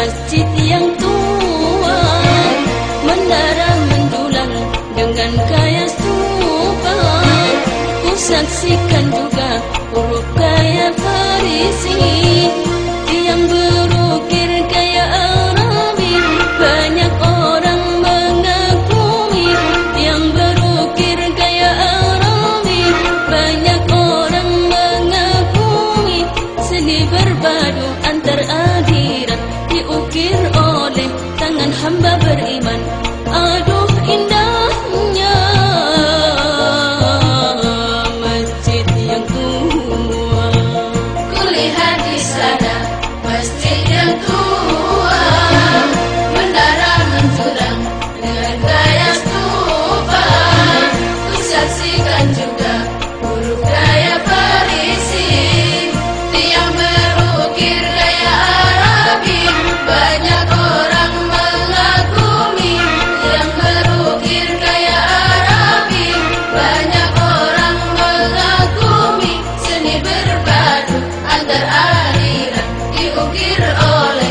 masjid yang tua Menara mendulang dengan kaya stupan Ku saksikan juga uruk kaya berisi yang berukir gaya Arabi Banyak orang mengagumi. Yang berukir gaya Arabi Banyak orang mengagumi. Seni berbadu antar adik hamba beriman. Aduh Ibu it all.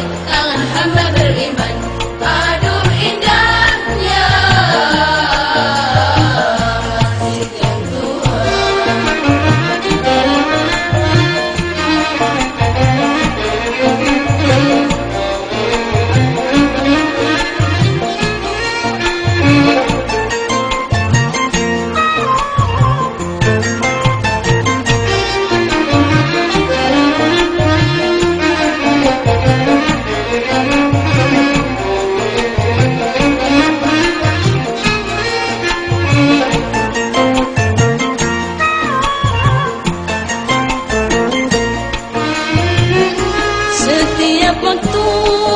Setiap waktu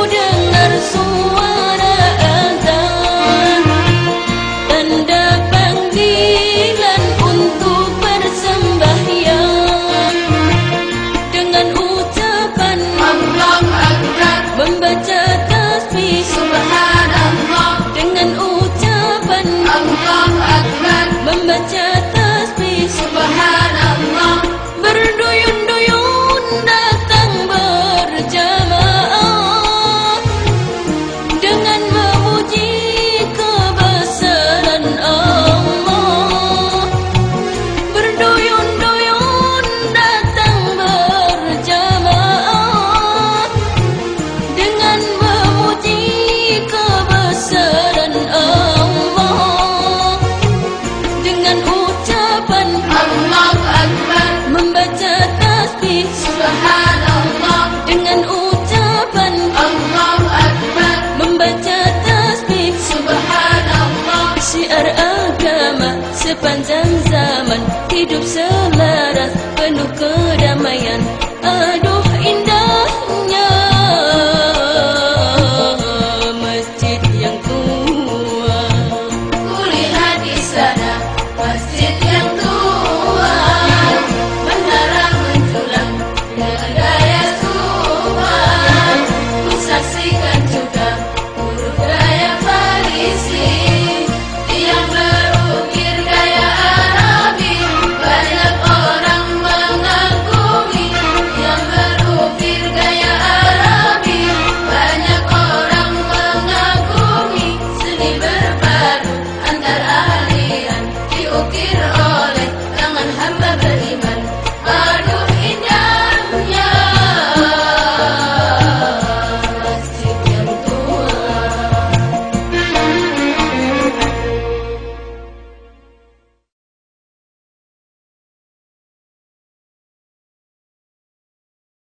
dengar suara sepanjang zaman hidup selaras